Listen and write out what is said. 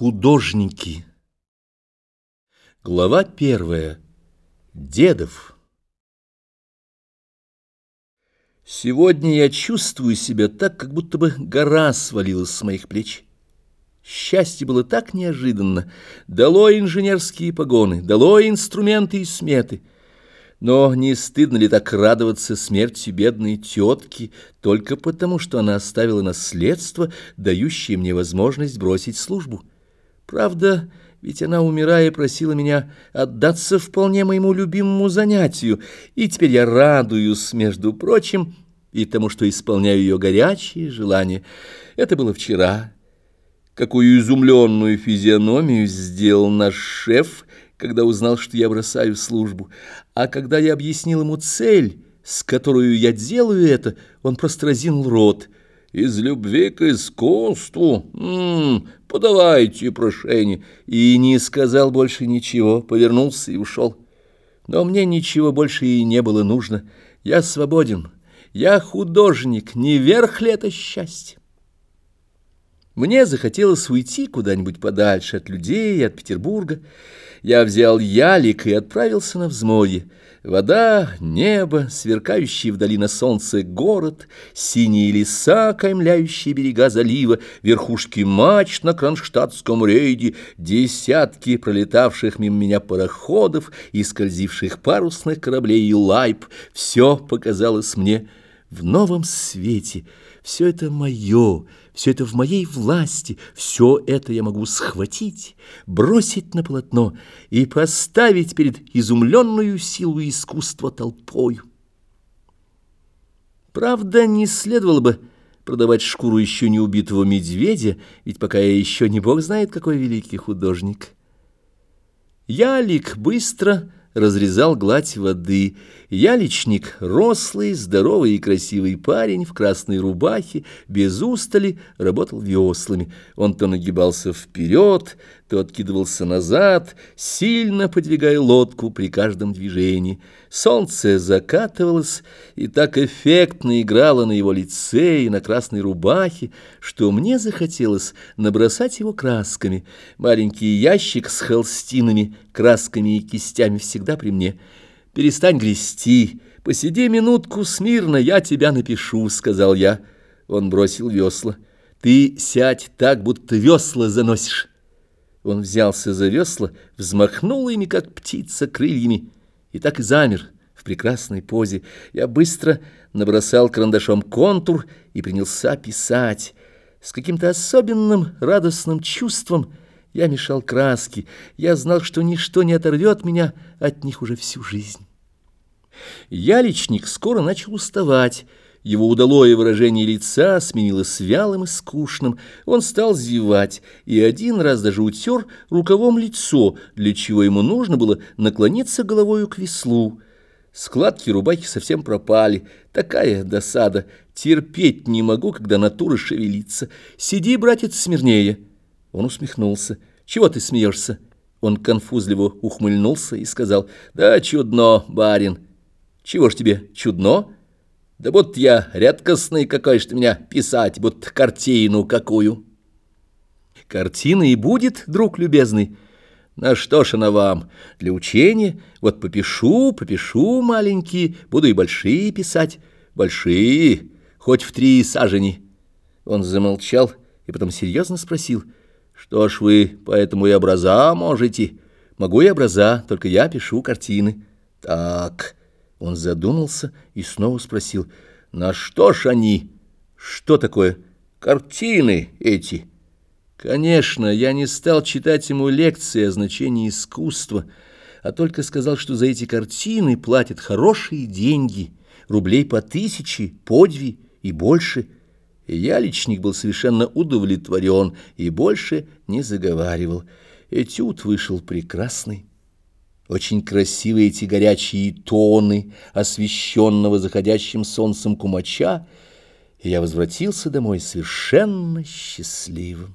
Художники. Глава первая. Дедов. Сегодня я чувствую себя так, как будто бы гора свалилась с моих плеч. Счастье было так неожиданно. Дало инженерские погоны, дало инструменты и сметы. Но не стыдно ли так радоваться смерти бедной тетки только потому, что она оставила наследство, дающее мне возможность бросить службу? Правда, ведь она, умирая, просила меня отдаться вполне моему любимому занятию, и теперь я радуюсь, между прочим, и тому, что исполняю ее горячие желания. Это было вчера. Какую изумленную физиономию сделал наш шеф, когда узнал, что я бросаю службу. А когда я объяснил ему цель, с которой я делаю это, он просто разинул рот. «Из любви к искусству? М -м, подавайте прошение». И не сказал больше ничего, повернулся и ушел. Но мне ничего больше и не было нужно. Я свободен, я художник, не верх ли это счастье? Мне захотелось уйти куда-нибудь подальше от людей и от Петербурга. Я взял ялик и отправился на взморье. Вода, небо, сверкающий вдали на солнце город, синие леса, каймляющие берега залива, верхушки мач на кронштадтском рейде, десятки пролетавших мимо меня пароходов и скользивших парусных кораблей и лайп — все показалось мне в новом свете. Все это мое, все это в моей власти, все это я могу схватить, бросить на полотно и поставить перед изумленную силу искусства толпою. Правда, не следовало бы продавать шкуру еще не убитого медведя, ведь пока я еще не бог знает, какой великий художник. Ялик быстро разрезал гладь воды. Яличник, рослый, здоровый и красивый парень в красной рубахе, без устали, работал веслами. Он то нагибался вперед, то откидывался назад, сильно подвигая лодку при каждом движении. Солнце закатывалось и так эффектно играло на его лице и на красной рубахе, что мне захотелось набросать его красками. Маленький ящик с холстинами, красками и кистями всегда при мне. «Перестань грести, посиди минутку смирно, я тебя напишу», — сказал я. Он бросил весла. «Ты сядь так, будто весла заносишь». Он взялся за весла, взмахнул ими, как птица, крыльями, и так и замер в прекрасной позе. Я быстро набросал карандашом контур и принялся писать. С каким-то особенным радостным чувством я мешал краски. Я знал, что ничто не оторвет меня от них уже всю жизнь. Яличник скоро начал уставать, его удалое выражение лица сменилось вялым и скучным. Он стал зевать и один раз даже утер рукавом лицо, для чего ему нужно было наклониться головою к веслу. Складки рубахи совсем пропали. Такая досада. Терпеть не могу, когда натура шевелится. Сиди, братец, смирнее. Он усмехнулся. Чего ты смеешься? Он конфузливо ухмыльнулся и сказал. Да чудно, барин. Чего ж тебе чудно? Да вот я редкостный какой что меня писать, будто картину какую. Картина и будет, друг любезный. На что ж она вам? Для учения? Вот попишу, попишу маленькие, буду и большие писать. Большие, хоть в три сажени. Он замолчал и потом серьезно спросил. Что ж вы поэтому и образа можете? Могу и образа, только я пишу картины. Так... Он задумался и снова спросил, «На что ж они? Что такое? Картины эти?» Конечно, я не стал читать ему лекции о значении искусства, а только сказал, что за эти картины платят хорошие деньги, рублей по тысяче, по две и больше. И я, личник, был совершенно удовлетворен и больше не заговаривал. Этюд вышел прекрасный. Очень красивые эти горячие тоны, освещенного заходящим солнцем кумача, и я возвратился домой совершенно счастливым.